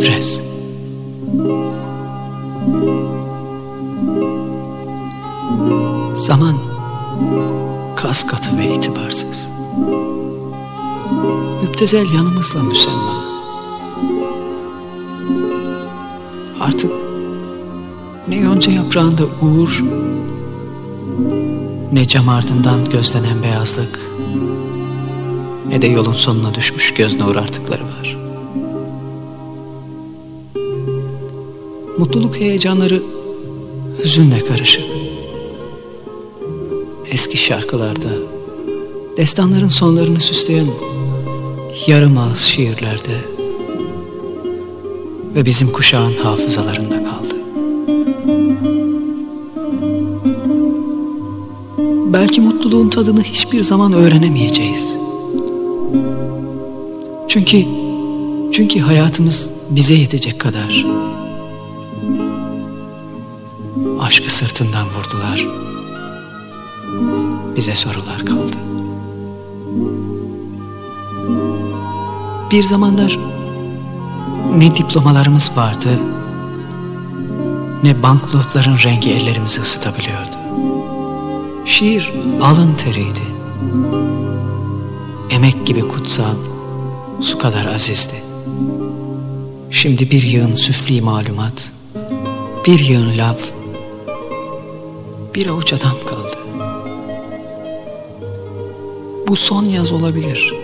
Sipres. Zaman kas katı ve itibarsız. Müptezel yanımızla müsemma. Artık ne yonca yaprağında uğur, ne cam ardından gözlenen beyazlık, ne de yolun sonuna düşmüş göz nur artıkları var. Mutluluk heyecanları hüzünle karışık. Eski şarkılarda, destanların sonlarını süsleyen yarım ağız şiirlerde ve bizim kuşağın hafızalarında kaldı. Belki mutluluğun tadını hiçbir zaman öğrenemeyeceğiz. Çünkü çünkü hayatımız bize yetecek kadar aşkı sırtından vurdular. Bize sorular kaldı. Bir zamanlar ne diplomalarımız vardı ne banknotların rengi ellerimizi ısıtabiliyordu. Şiir alın teriydi. Emek gibi kutsal, su kadar azizdi. Şimdi bir yığın süfli malumat, bir yığın laf, bir avuç adam kaldı. Bu son yaz olabilir.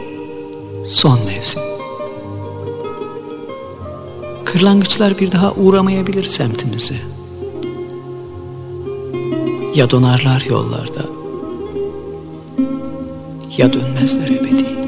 Son mevsim. Kırlangıçlar bir daha uğramayabilir semtimize. Ya donarlar yollarda ya dönmezler ebedi.